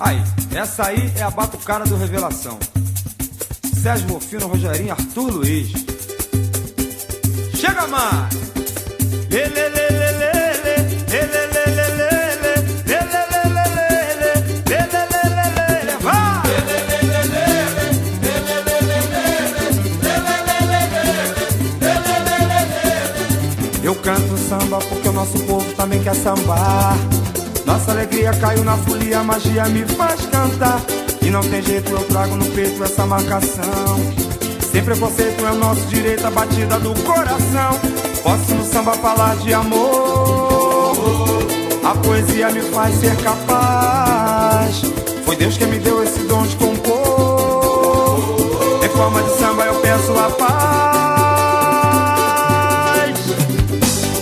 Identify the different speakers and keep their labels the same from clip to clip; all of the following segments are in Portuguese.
Speaker 1: Aí, essa aí é a batucada do Revelação. Sérgio Mofino, Rogerinho, Arthur Luiz. Chega mais! Eu canto samba porque o nosso povo também quer sambar. Nossa alegria caiu na folia, a magia me faz cantar. E não tem jeito, eu trago no peito essa marcação. Sem preconceito é o nosso direito, a batida do coração. Posso no samba falar de amor. A poesia me faz ser capaz. Foi Deus quem me deu esse dom de compor. Em forma de samba eu peço a paz.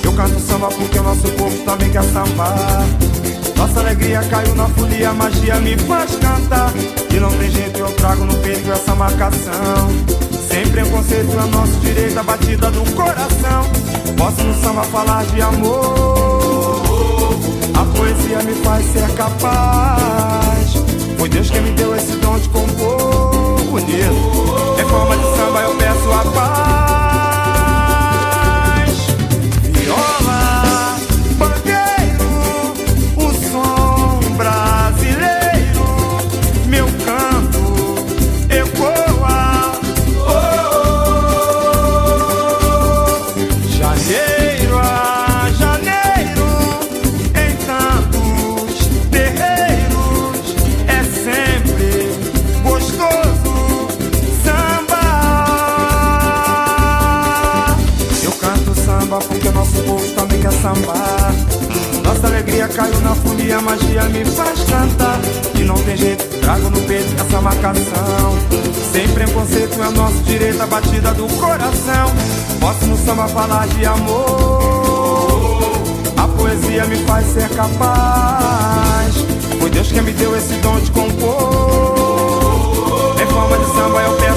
Speaker 1: Eu canto samba porque o nosso povo também quer sambar. Nossa alegria caiu na folia, a magia me faz cantar. E não tem jeito, eu trago no peito essa marcação. Sem preconceito é nosso direito, a batida do coração. Posso no samba falar de amor. A poesia me faz ser capaz. Sambar. Nossa alegria caiu na folia, magia me faz cantar. E não tem jeito, trago no peito essa marcação. Sem preconceito é o nosso direito, a batida do coração. Posso no samba falar de amor. A poesia me faz ser capaz. Foi Deus quem me deu esse dom de compor. Em forma de samba eu peço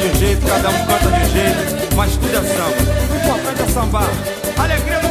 Speaker 1: de um jeito, cada um canta de um jeito, mas tudo é samba. O importante é sambar. Alegria no